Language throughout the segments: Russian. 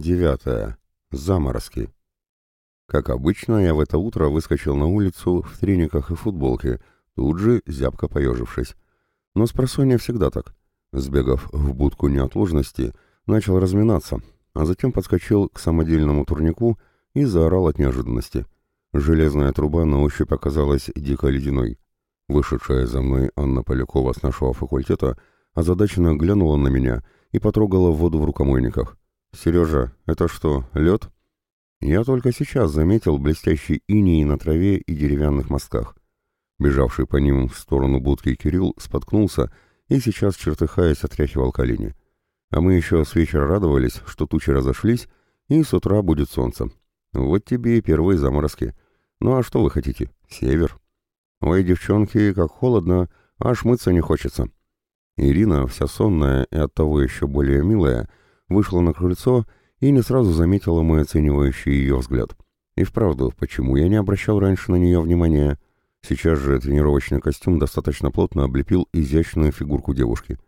Девятое. Заморозки. Как обычно, я в это утро выскочил на улицу в трениках и футболке, тут же зябко поежившись. Но с просонья всегда так. Сбегав в будку неотложности, начал разминаться, а затем подскочил к самодельному турнику и заорал от неожиданности. Железная труба на ощупь оказалась дико ледяной. Вышедшая за мной Анна Полякова с нашего факультета озадаченно глянула на меня и потрогала воду в рукомойниках. «Сережа, это что, лед?» Я только сейчас заметил блестящий иней на траве и деревянных мостках. Бежавший по ним в сторону будки Кирилл споткнулся и сейчас, чертыхаясь, отряхивал колени. А мы еще с вечера радовались, что тучи разошлись, и с утра будет солнце. Вот тебе и первые заморозки. Ну а что вы хотите? Север. Ой, девчонки, как холодно, аж мыться не хочется. Ирина, вся сонная и оттого еще более милая, вышла на крыльцо и не сразу заметила мой оценивающий ее взгляд. И вправду, почему я не обращал раньше на нее внимания? Сейчас же тренировочный костюм достаточно плотно облепил изящную фигурку девушки.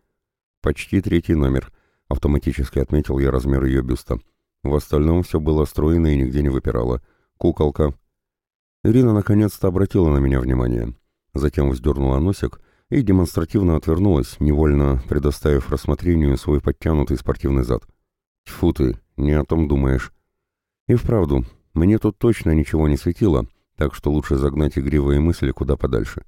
Почти третий номер. Автоматически отметил я размер ее бюста. В остальном все было стройно и нигде не выпирало. Куколка. Ирина наконец-то обратила на меня внимание. Затем вздернула носик и демонстративно отвернулась, невольно предоставив рассмотрению свой подтянутый спортивный зад. Тьфу ты, не о том думаешь. И вправду, мне тут точно ничего не светило, так что лучше загнать игривые мысли куда подальше.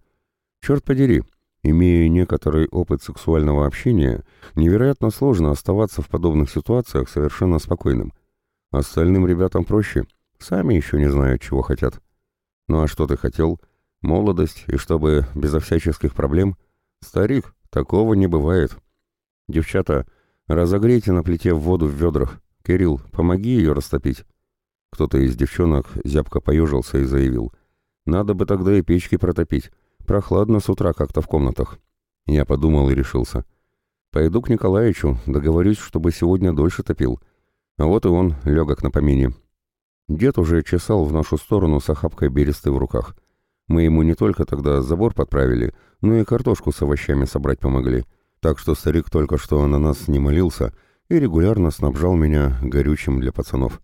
Черт подери, имея некоторый опыт сексуального общения, невероятно сложно оставаться в подобных ситуациях совершенно спокойным. Остальным ребятам проще, сами еще не знают, чего хотят. Ну а что ты хотел? Молодость, и чтобы безо всяческих проблем? Старик, такого не бывает. Девчата, разогрейте на плите воду в ведрах. Кирилл, помоги ее растопить. Кто-то из девчонок зябко поежился и заявил. Надо бы тогда и печки протопить. Прохладно с утра как-то в комнатах. Я подумал и решился. Пойду к Николаевичу, договорюсь, чтобы сегодня дольше топил. А вот и он, легок на помине. Дед уже чесал в нашу сторону с охапкой бересты в руках. Мы ему не только тогда забор подправили, но и картошку с овощами собрать помогли. Так что старик только что на нас не молился и регулярно снабжал меня горючим для пацанов.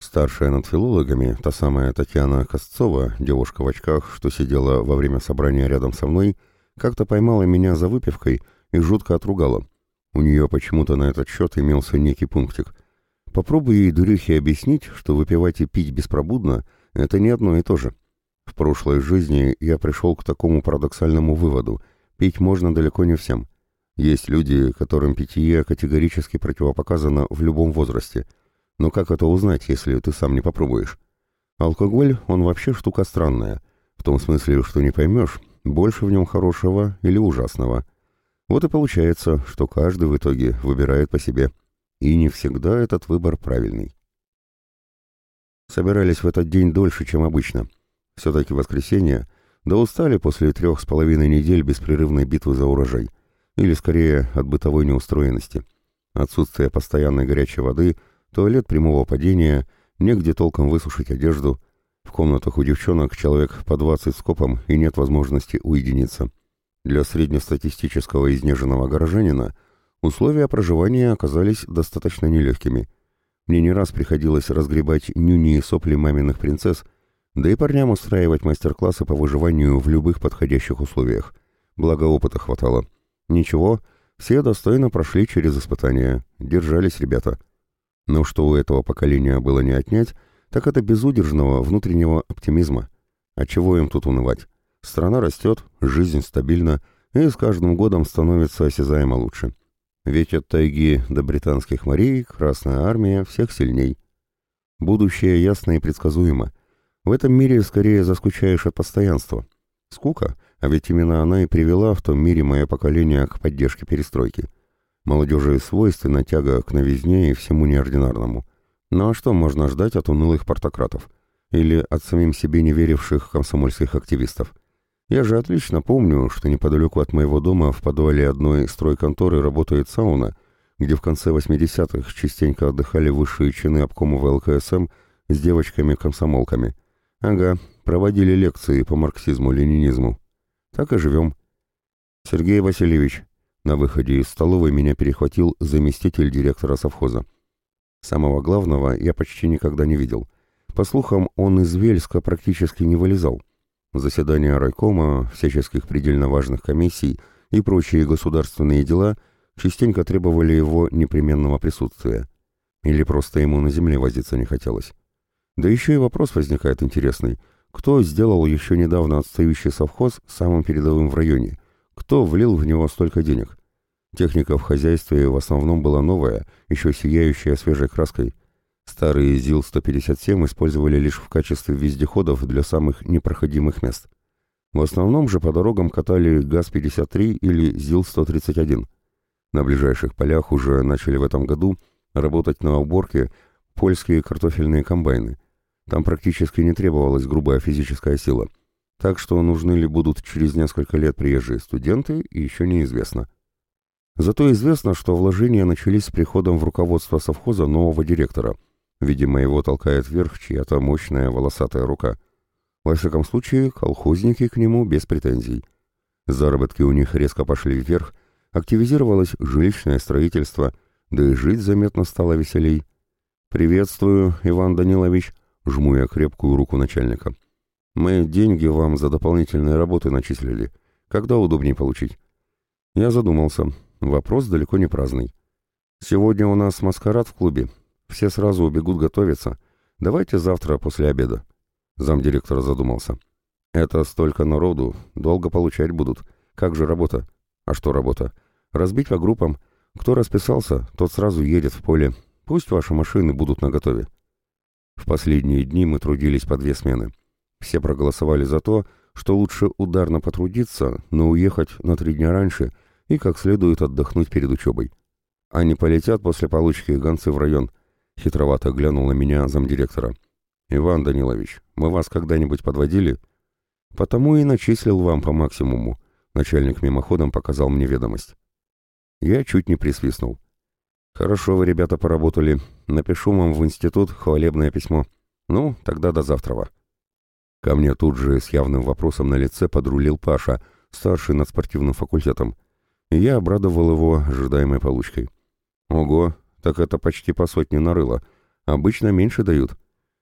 Старшая над филологами, та самая Татьяна Косцова, девушка в очках, что сидела во время собрания рядом со мной, как-то поймала меня за выпивкой и жутко отругала. У нее почему-то на этот счет имелся некий пунктик. Попробуй ей, дурехе, объяснить, что выпивать и пить беспробудно — это не одно и то же. В прошлой жизни я пришел к такому парадоксальному выводу — пить можно далеко не всем. Есть люди, которым питье категорически противопоказано в любом возрасте. Но как это узнать, если ты сам не попробуешь? Алкоголь, он вообще штука странная. В том смысле, что не поймешь, больше в нем хорошего или ужасного. Вот и получается, что каждый в итоге выбирает по себе. И не всегда этот выбор правильный. Собирались в этот день дольше, чем обычно. Все-таки воскресенье, да устали после трех с половиной недель беспрерывной битвы за урожай. Или, скорее, от бытовой неустроенности. Отсутствие постоянной горячей воды, туалет прямого падения, негде толком высушить одежду. В комнатах у девчонок человек по 20 скопом и нет возможности уединиться. Для среднестатистического изнеженного горожанина – Условия проживания оказались достаточно нелегкими. Мне не раз приходилось разгребать нюни и сопли маминых принцесс, да и парням устраивать мастер-классы по выживанию в любых подходящих условиях. Благо опыта хватало. Ничего, все достойно прошли через испытания, держались ребята. Но что у этого поколения было не отнять, так это безудержного внутреннего оптимизма. А чего им тут унывать? Страна растет, жизнь стабильна, и с каждым годом становится осязаемо лучше. Ведь от тайги до британских морей Красная Армия всех сильней. Будущее ясно и предсказуемо. В этом мире скорее заскучаешь от постоянства. Скука, а ведь именно она и привела в том мире мое поколение к поддержке перестройки. Молодежи свойственна тяга к новизне и всему неординарному. Ну а что можно ждать от унылых портократов? Или от самим себе не веривших комсомольских активистов? Я же отлично помню, что неподалеку от моего дома в подвале одной стройконторы работает сауна, где в конце 80-х частенько отдыхали высшие чины обкома ВЛКСМ с девочками-комсомолками. Ага, проводили лекции по марксизму-ленинизму. Так и живем. Сергей Васильевич. На выходе из столовой меня перехватил заместитель директора совхоза. Самого главного я почти никогда не видел. По слухам, он из Вельска практически не вылезал. Заседания райкома, всяческих предельно важных комиссий и прочие государственные дела частенько требовали его непременного присутствия. Или просто ему на земле возиться не хотелось. Да еще и вопрос возникает интересный. Кто сделал еще недавно отстающий совхоз самым передовым в районе? Кто влил в него столько денег? Техника в хозяйстве в основном была новая, еще сияющая свежей краской. Старые ЗИЛ-157 использовали лишь в качестве вездеходов для самых непроходимых мест. В основном же по дорогам катали ГАЗ-53 или ЗИЛ-131. На ближайших полях уже начали в этом году работать на уборке польские картофельные комбайны. Там практически не требовалась грубая физическая сила. Так что нужны ли будут через несколько лет приезжие студенты, еще неизвестно. Зато известно, что вложения начались с приходом в руководство совхоза нового директора. Видимо, его толкает вверх чья-то мощная волосатая рука. Во всяком случае, колхозники к нему без претензий. Заработки у них резко пошли вверх, активизировалось жилищное строительство, да и жить заметно стало веселей. «Приветствую, Иван Данилович», — жму я крепкую руку начальника. «Мы деньги вам за дополнительные работы начислили. Когда удобнее получить?» Я задумался. Вопрос далеко не праздный. «Сегодня у нас маскарад в клубе. Все сразу убегут готовиться. Давайте завтра после обеда». Замдиректора задумался. «Это столько народу. Долго получать будут. Как же работа?» «А что работа?» «Разбить по группам. Кто расписался, тот сразу едет в поле. Пусть ваши машины будут наготове». В последние дни мы трудились по две смены. Все проголосовали за то, что лучше ударно потрудиться, но уехать на три дня раньше – и как следует отдохнуть перед учебой. Они полетят после получки гонцы в район. Хитровато глянул на меня замдиректора. «Иван Данилович, мы вас когда-нибудь подводили?» «Потому и начислил вам по максимуму», — начальник мимоходом показал мне ведомость. Я чуть не присвистнул. «Хорошо вы, ребята, поработали. Напишу вам в институт хвалебное письмо. Ну, тогда до завтра». Ко мне тут же с явным вопросом на лице подрулил Паша, старший над спортивным факультетом и я обрадовал его ожидаемой получкой. «Ого, так это почти по сотне нарыло. Обычно меньше дают.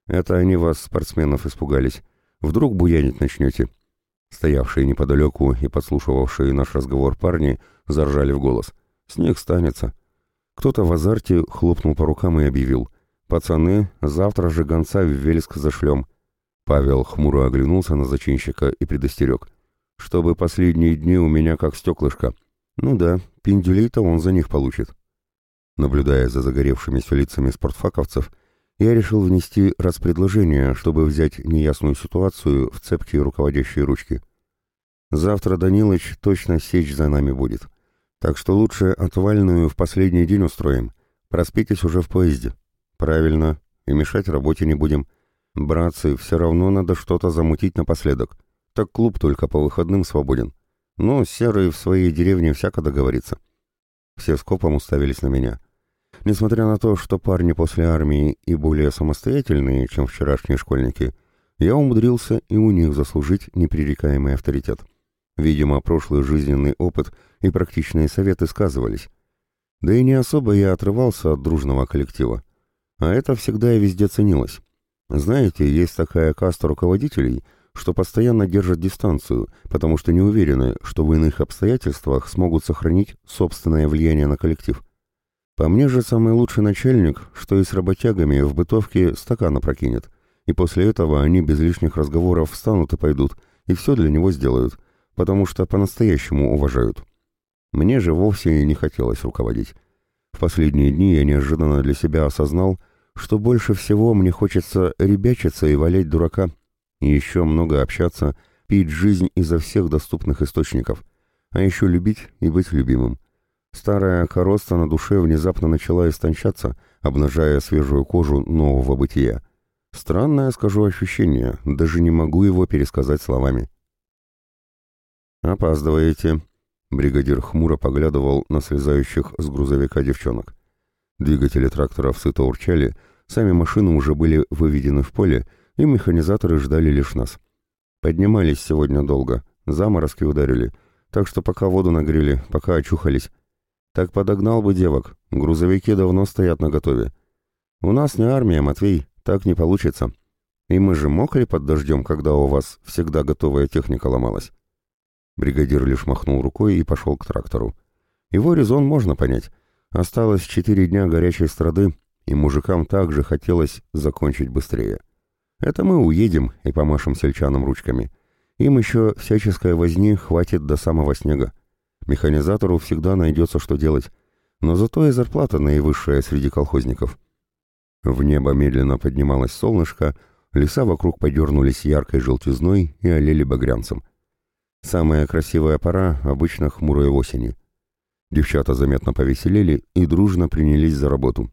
Это они вас, спортсменов, испугались. Вдруг буянить начнете?» Стоявшие неподалеку и подслушивавшие наш разговор парни заржали в голос. «Снег станется». Кто-то в азарте хлопнул по рукам и объявил. «Пацаны, завтра же гонца в Вельск зашлем». Павел хмуро оглянулся на зачинщика и предостерег. «Чтобы последние дни у меня как стеклышко». Ну да, пиндюлей-то он за них получит. Наблюдая за загоревшимися лицами спортфаковцев, я решил внести раз предложение, чтобы взять неясную ситуацию в цепкие руководящие ручки. Завтра Данилыч точно сечь за нами будет. Так что лучше отвальную в последний день устроим. Проспитесь уже в поезде. Правильно. И мешать работе не будем. Братцы, все равно надо что-то замутить напоследок. Так клуб только по выходным свободен. Но Серый в своей деревне всяко договорится. Все скопом уставились на меня. Несмотря на то, что парни после армии и более самостоятельные, чем вчерашние школьники, я умудрился и у них заслужить непререкаемый авторитет. Видимо, прошлый жизненный опыт и практичные советы сказывались. Да и не особо я отрывался от дружного коллектива. А это всегда и везде ценилось. Знаете, есть такая каста руководителей — что постоянно держат дистанцию, потому что не уверены, что в иных обстоятельствах смогут сохранить собственное влияние на коллектив. По мне же самый лучший начальник, что и с работягами в бытовке стакана прокинет, и после этого они без лишних разговоров встанут и пойдут, и все для него сделают, потому что по-настоящему уважают. Мне же вовсе не хотелось руководить. В последние дни я неожиданно для себя осознал, что больше всего мне хочется ребячиться и валять дурака, и еще много общаться, пить жизнь изо всех доступных источников, а еще любить и быть любимым. Старая короста на душе внезапно начала истончаться, обнажая свежую кожу нового бытия. Странное, скажу, ощущение, даже не могу его пересказать словами. «Опаздываете», — бригадир хмуро поглядывал на слезающих с грузовика девчонок. Двигатели тракторов сыто урчали, сами машины уже были выведены в поле, и механизаторы ждали лишь нас. Поднимались сегодня долго, заморозки ударили, так что пока воду нагрели, пока очухались. Так подогнал бы девок, грузовики давно стоят наготове. У нас не армия, Матвей, так не получится. И мы же мокли под дождем, когда у вас всегда готовая техника ломалась. Бригадир лишь махнул рукой и пошел к трактору. Его резон можно понять. Осталось четыре дня горячей страды, и мужикам также хотелось закончить быстрее. Это мы уедем и помашем сельчанам ручками. Им еще всяческой возни хватит до самого снега. Механизатору всегда найдется, что делать. Но зато и зарплата наивысшая среди колхозников. В небо медленно поднималось солнышко, леса вокруг подернулись яркой желтизной и олели багрянцем. Самая красивая пора обычно хмурой осени. Девчата заметно повеселели и дружно принялись за работу.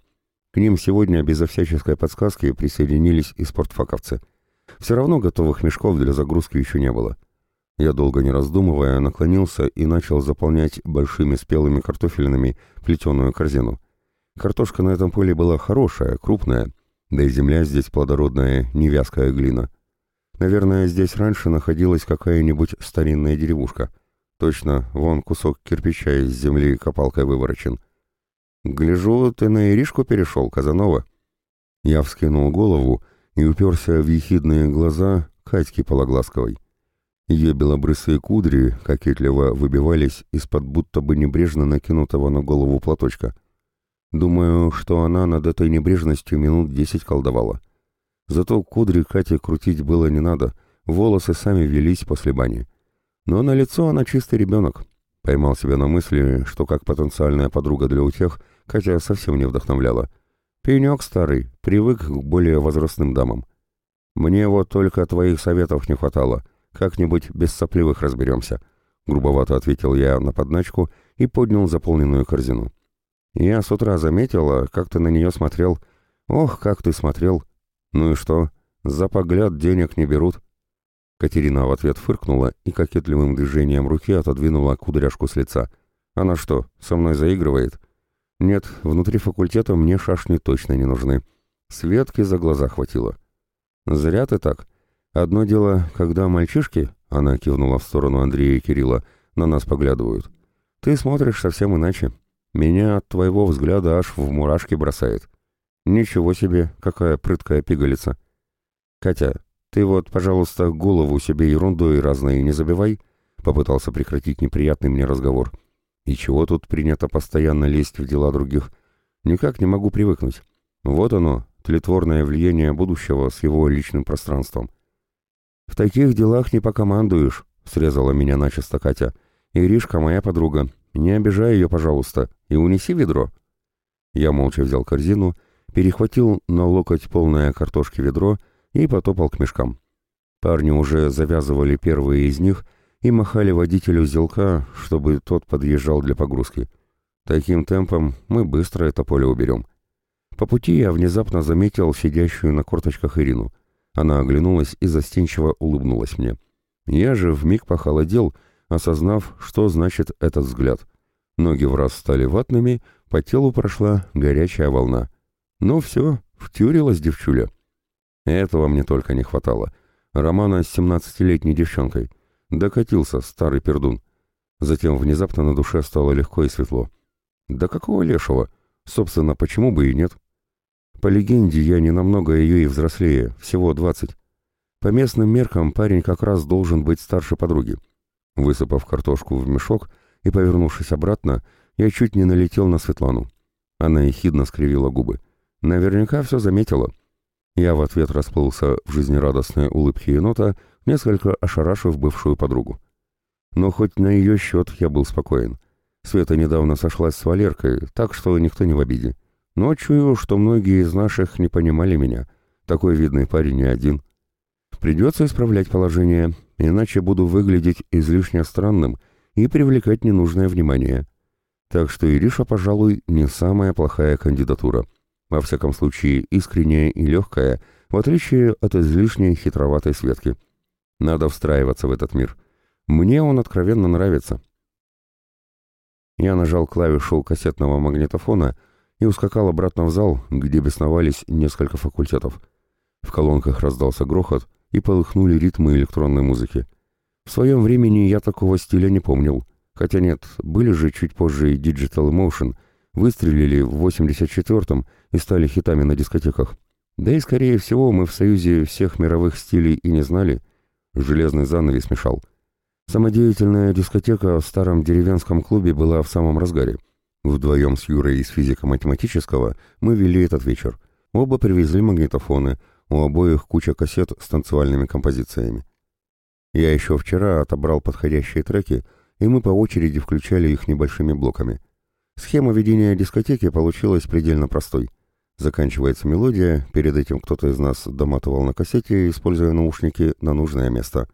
К ним сегодня безо всяческой подсказки присоединились и спортфаковцы. Все равно готовых мешков для загрузки еще не было. Я, долго не раздумывая, наклонился и начал заполнять большими спелыми картофелинами плетеную корзину. Картошка на этом поле была хорошая, крупная, да и земля здесь плодородная, невязкая глина. Наверное, здесь раньше находилась какая-нибудь старинная деревушка — Точно, вон кусок кирпича из земли копалкой выворочен. Гляжу, ты на Иришку перешел, Казанова. Я вскинул голову и уперся в ехидные глаза Катьки Пологласковой. Ее белобрысые кудри кокетливо выбивались из-под будто бы небрежно накинутого на голову платочка. Думаю, что она над этой небрежностью минут десять колдовала. Зато кудри Кате крутить было не надо, волосы сами велись после бани. Но на лицо она чистый ребенок. Поймал себя на мысли, что как потенциальная подруга для утех Катя совсем не вдохновляла. Пенек старый, привык к более возрастным дамам. Мне вот только твоих советов не хватало. Как-нибудь без сопливых разберемся. Грубовато ответил я на подначку и поднял заполненную корзину. Я с утра заметила, как ты на нее смотрел. Ох, как ты смотрел. Ну и что? За погляд денег не берут. Катерина в ответ фыркнула и кокетливым движением руки отодвинула кудряшку с лица. «Она что, со мной заигрывает?» «Нет, внутри факультета мне шашни точно не нужны. Светки за глаза хватило». «Зря ты так. Одно дело, когда мальчишки, — она кивнула в сторону Андрея и Кирилла, — на нас поглядывают. Ты смотришь совсем иначе. Меня от твоего взгляда аж в мурашки бросает. Ничего себе, какая прыткая пигалица. Катя, «Ты вот, пожалуйста, голову себе ерундой разной не забивай», — попытался прекратить неприятный мне разговор. «И чего тут принято постоянно лезть в дела других? Никак не могу привыкнуть. Вот оно, тлетворное влияние будущего с его личным пространством». «В таких делах не покомандуешь», — срезала меня начисто Катя. «Иришка моя подруга. Не обижай ее, пожалуйста, и унеси ведро». Я молча взял корзину, перехватил на локоть полное картошки ведро — и потопал к мешкам. Парни уже завязывали первые из них и махали водителю зелка, чтобы тот подъезжал для погрузки. Таким темпом мы быстро это поле уберем. По пути я внезапно заметил сидящую на корточках Ирину. Она оглянулась и застенчиво улыбнулась мне. Я же вмиг похолодел, осознав, что значит этот взгляд. Ноги в раз стали ватными, по телу прошла горячая волна. Ну все, втюрилась девчуля. Этого мне только не хватало. Романа с семнадцатилетней девчонкой. Докатился, старый пердун. Затем внезапно на душе стало легко и светло. Да какого лешего? Собственно, почему бы и нет? По легенде, я не намного ее и взрослее, всего двадцать. По местным меркам парень как раз должен быть старше подруги. Высыпав картошку в мешок и повернувшись обратно, я чуть не налетел на Светлану. Она ехидно скривила губы. Наверняка все заметила. Я в ответ расплылся в жизнерадостной улыбке енота, несколько ошарашив бывшую подругу. Но хоть на ее счет я был спокоен. Света недавно сошлась с Валеркой, так что никто не в обиде. Но чую, что многие из наших не понимали меня. Такой видный парень не один. Придется исправлять положение, иначе буду выглядеть излишне странным и привлекать ненужное внимание. Так что Ириша, пожалуй, не самая плохая кандидатура во всяком случае искренняя и легкая, в отличие от излишней хитроватой Светки. Надо встраиваться в этот мир. Мне он откровенно нравится. Я нажал клавишу кассетного магнитофона и ускакал обратно в зал, где бесновались несколько факультетов. В колонках раздался грохот и полыхнули ритмы электронной музыки. В своем времени я такого стиля не помнил. Хотя нет, были же чуть позже и Digital Emotion, Выстрелили в 84-м и стали хитами на дискотеках. Да и, скорее всего, мы в союзе всех мировых стилей и не знали. Железный занавес мешал. Самодеятельная дискотека в старом деревенском клубе была в самом разгаре. Вдвоем с Юрой из физико-математического мы вели этот вечер. Оба привезли магнитофоны, у обоих куча кассет с танцевальными композициями. Я еще вчера отобрал подходящие треки, и мы по очереди включали их небольшими блоками. Схема ведения дискотеки получилась предельно простой. Заканчивается мелодия, перед этим кто-то из нас доматывал на кассете, используя наушники на нужное место.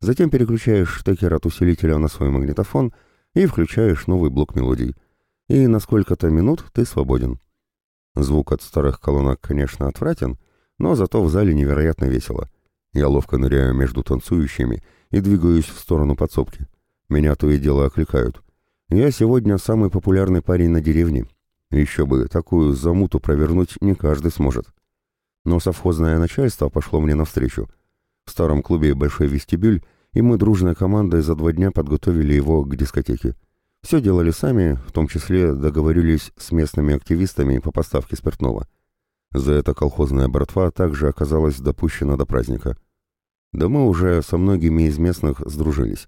Затем переключаешь штекер от усилителя на свой магнитофон и включаешь новый блок мелодий. И на сколько-то минут ты свободен. Звук от старых колонок, конечно, отвратен, но зато в зале невероятно весело. Я ловко ныряю между танцующими и двигаюсь в сторону подсобки. Меня то и дело окликают. Я сегодня самый популярный парень на деревне, еще бы, такую замуту провернуть не каждый сможет. Но совхозное начальство пошло мне навстречу. В старом клубе большой вестибюль, и мы дружной командой за два дня подготовили его к дискотеке. Все делали сами, в том числе договорились с местными активистами по поставке спиртного. За это колхозная братва также оказалась допущена до праздника. Да мы уже со многими из местных сдружились.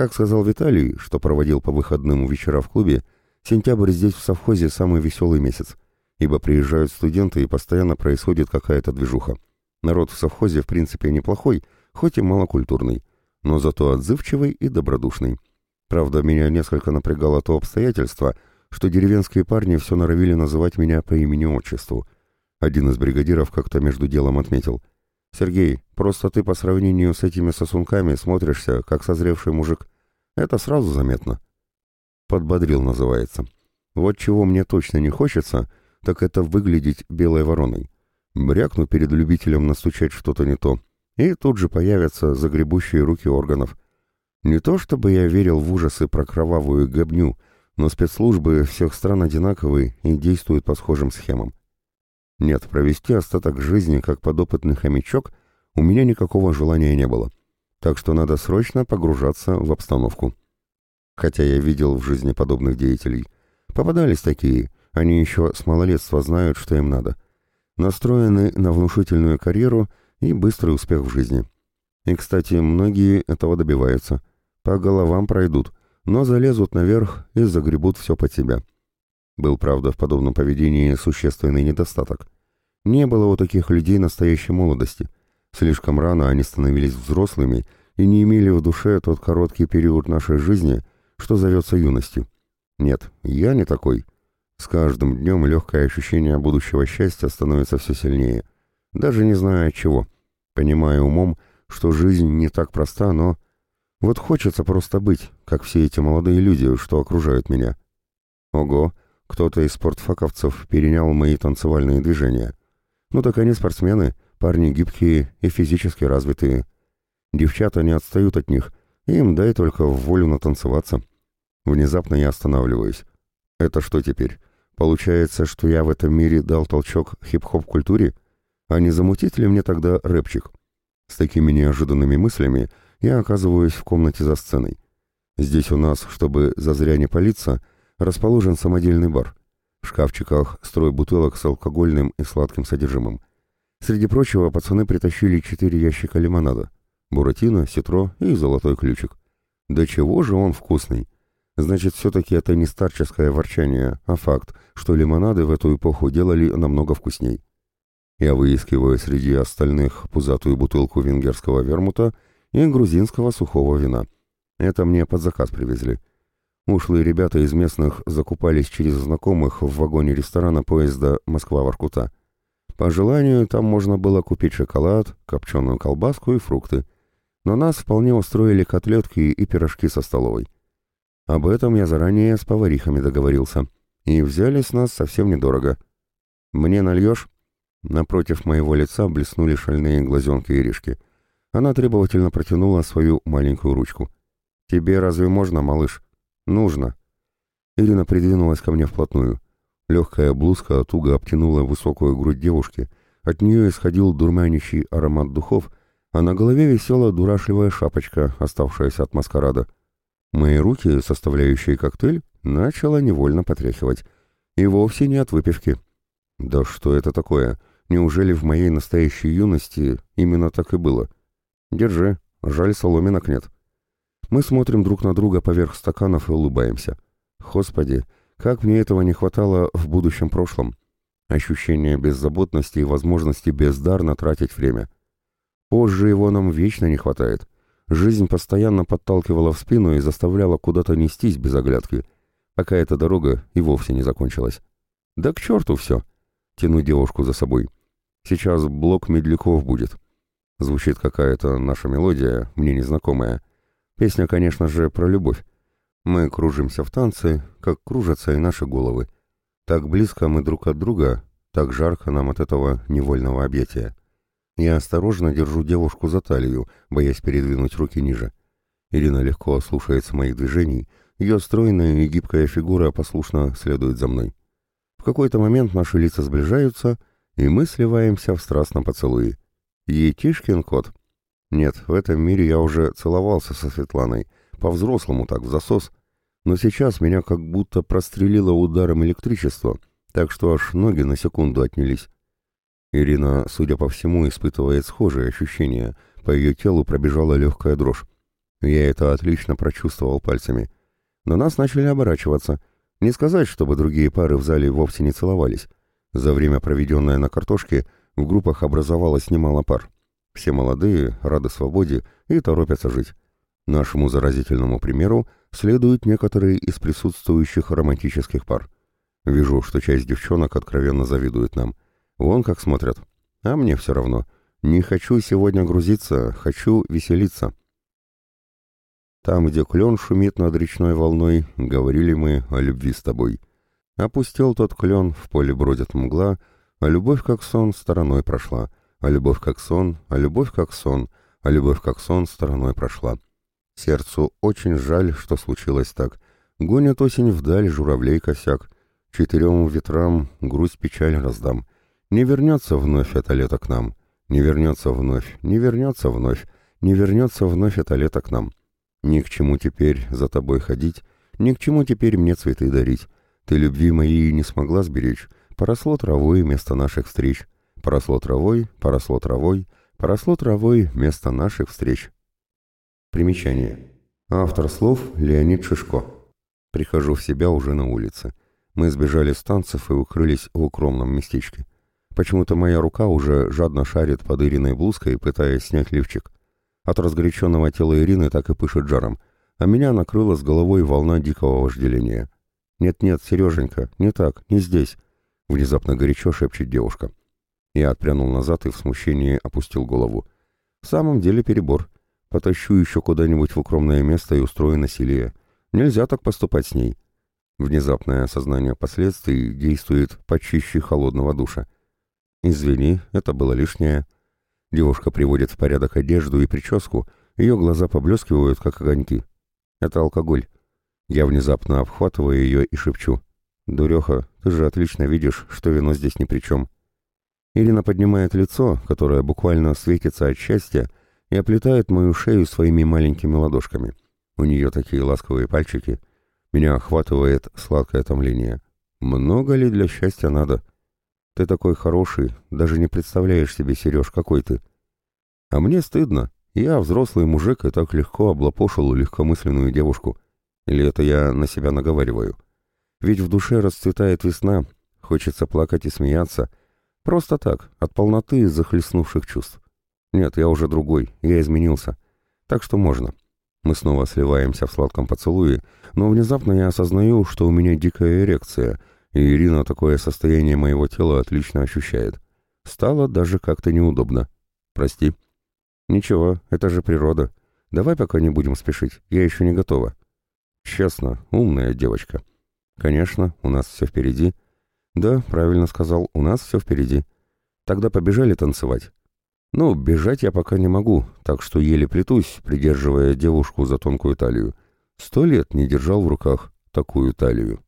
Как сказал Виталий, что проводил по выходным вечера в клубе, Сентябрь здесь в совхозе самый веселый месяц, ибо приезжают студенты и постоянно происходит какая-то движуха. Народ в совхозе в принципе неплохой, хоть и малокультурный, но зато отзывчивый и добродушный. Правда, меня несколько напрягало то обстоятельство, что деревенские парни все норовили называть меня по имени-отчеству. Один из бригадиров как-то между делом отметил. «Сергей, просто ты по сравнению с этими сосунками смотришься, как созревший мужик. Это сразу заметно». Подбодрил, называется. Вот чего мне точно не хочется, так это выглядеть белой вороной. Брякну перед любителем настучать что-то не то, и тут же появятся загребущие руки органов. Не то чтобы я верил в ужасы про кровавую гобню, но спецслужбы всех стран одинаковые и действуют по схожим схемам. Нет, провести остаток жизни как подопытный хомячок у меня никакого желания не было, так что надо срочно погружаться в обстановку хотя я видел в жизни подобных деятелей. Попадались такие, они еще с малолетства знают, что им надо. Настроены на внушительную карьеру и быстрый успех в жизни. И, кстати, многие этого добиваются. По головам пройдут, но залезут наверх и загребут все под себя. Был, правда, в подобном поведении существенный недостаток. Не было у таких людей настоящей молодости. Слишком рано они становились взрослыми и не имели в душе тот короткий период нашей жизни, что зовется юностью. Нет, я не такой. С каждым днем легкое ощущение будущего счастья становится все сильнее. Даже не знаю от чего. Понимаю умом, что жизнь не так проста, но... Вот хочется просто быть, как все эти молодые люди, что окружают меня. Ого, кто-то из спортфаковцев перенял мои танцевальные движения. Ну так они спортсмены, парни гибкие и физически развитые. Девчата не отстают от них, им дай только в волю натанцеваться. Внезапно я останавливаюсь. Это что теперь? Получается, что я в этом мире дал толчок хип-хоп культуре? А не замутить ли мне тогда рэпчик? С такими неожиданными мыслями я оказываюсь в комнате за сценой. Здесь у нас, чтобы зазря не палиться, расположен самодельный бар. В шкафчиках строй бутылок с алкогольным и сладким содержимым. Среди прочего, пацаны притащили четыре ящика лимонада. Буратино, ситро и золотой ключик. Да чего же он вкусный! Значит, все-таки это не старческое ворчание, а факт, что лимонады в эту эпоху делали намного вкусней. Я выискиваю среди остальных пузатую бутылку венгерского вермута и грузинского сухого вина. Это мне под заказ привезли. Ушлые ребята из местных закупались через знакомых в вагоне ресторана поезда Москва-Воркута. По желанию там можно было купить шоколад, копченую колбаску и фрукты. Но нас вполне устроили котлетки и пирожки со столовой. Об этом я заранее с поварихами договорился. И взяли с нас совсем недорого. «Мне нальешь?» Напротив моего лица блеснули шальные глазенки Иришки. Она требовательно протянула свою маленькую ручку. «Тебе разве можно, малыш?» «Нужно». Ирина придвинулась ко мне вплотную. Легкая блузка туго обтянула высокую грудь девушки. От нее исходил дурманящий аромат духов, а на голове висела дурашливая шапочка, оставшаяся от маскарада. Мои руки, составляющие коктейль, начало невольно потряхивать. И вовсе не от выпивки. Да что это такое? Неужели в моей настоящей юности именно так и было? Держи, жаль, соломинок нет. Мы смотрим друг на друга поверх стаканов и улыбаемся. Господи, как мне этого не хватало в будущем прошлом. Ощущение беззаботности и возможности бездарно тратить время. Позже его нам вечно не хватает. Жизнь постоянно подталкивала в спину и заставляла куда-то нестись без оглядки, пока эта дорога и вовсе не закончилась. Да к черту все. Тяну девушку за собой. Сейчас блок медляков будет. Звучит какая-то наша мелодия, мне незнакомая. Песня, конечно же, про любовь. Мы кружимся в танце, как кружатся и наши головы. Так близко мы друг от друга, так жарко нам от этого невольного объятия. Я осторожно держу девушку за талию, боясь передвинуть руки ниже. Ирина легко слушается моих движений, ее стройная и гибкая фигура послушно следует за мной. В какой-то момент наши лица сближаются, и мы сливаемся в страстном поцелуе. Етишкин кот. Нет, в этом мире я уже целовался со Светланой, по-взрослому так, в засос, но сейчас меня как будто прострелило ударом электричества, так что аж ноги на секунду отнялись. Ирина, судя по всему, испытывает схожие ощущения, по ее телу пробежала легкая дрожь. Я это отлично прочувствовал пальцами. Но нас начали оборачиваться. Не сказать, чтобы другие пары в зале вовсе не целовались. За время, проведенное на картошке, в группах образовалось немало пар. Все молодые, рады свободе и торопятся жить. Нашему заразительному примеру следуют некоторые из присутствующих романтических пар. Вижу, что часть девчонок откровенно завидует нам. Вон как смотрят. А мне все равно. Не хочу сегодня грузиться, хочу веселиться. Там, где клен шумит над речной волной, говорили мы о любви с тобой. Опустил тот клен, в поле бродит мгла, а любовь как сон стороной прошла, а любовь как сон, а любовь как сон, а любовь как сон стороной прошла. Сердцу очень жаль, что случилось так. Гонит осень вдаль журавлей косяк. Четырем ветрам грусть печаль раздам. Не вернется вновь это лето к нам. Не вернется вновь, не вернется вновь, не вернется вновь это лето к нам. Ни к чему теперь за тобой ходить, ни к чему теперь мне цветы дарить. Ты любви моей не смогла сберечь, поросло травой вместо наших встреч. Поросло травой, поросло травой, поросло травой вместо наших встреч. Примечание. Автор слов Леонид Шишко. Прихожу в себя уже на улице. Мы сбежали с танцев и укрылись в укромном местечке. Почему-то моя рука уже жадно шарит под Ириной блузкой, пытаясь снять лифчик. От разгоряченного тела Ирины так и пышет жаром, а меня накрыла с головой волна дикого вожделения. «Нет-нет, Сереженька, не так, не здесь», — внезапно горячо шепчет девушка. Я отпрянул назад и в смущении опустил голову. В самом деле перебор. Потащу еще куда-нибудь в укромное место и устрою насилие. Нельзя так поступать с ней. Внезапное осознание последствий действует почище холодного душа. Извини, это было лишнее. Девушка приводит в порядок одежду и прическу, ее глаза поблескивают, как огоньки. Это алкоголь. Я внезапно обхватываю ее и шепчу. «Дуреха, ты же отлично видишь, что вино здесь ни при чем». Ирина поднимает лицо, которое буквально светится от счастья, и оплетает мою шею своими маленькими ладошками. У нее такие ласковые пальчики. Меня охватывает сладкое томление. Много ли для счастья надо? Ты такой хороший, даже не представляешь себе, Сереж, какой ты. А мне стыдно. Я взрослый мужик и так легко облапошил легкомысленную девушку. Или это я на себя наговариваю? Ведь в душе расцветает весна, хочется плакать и смеяться. Просто так, от полноты захлестнувших чувств. Нет, я уже другой, я изменился. Так что можно. Мы снова сливаемся в сладком поцелуе, но внезапно я осознаю, что у меня дикая эрекция, и Ирина такое состояние моего тела отлично ощущает. Стало даже как-то неудобно. Прости. Ничего, это же природа. Давай пока не будем спешить, я еще не готова. Честно, умная девочка. Конечно, у нас все впереди. Да, правильно сказал, у нас все впереди. Тогда побежали танцевать. Ну, бежать я пока не могу, так что еле плетусь, придерживая девушку за тонкую талию. Сто лет не держал в руках такую талию.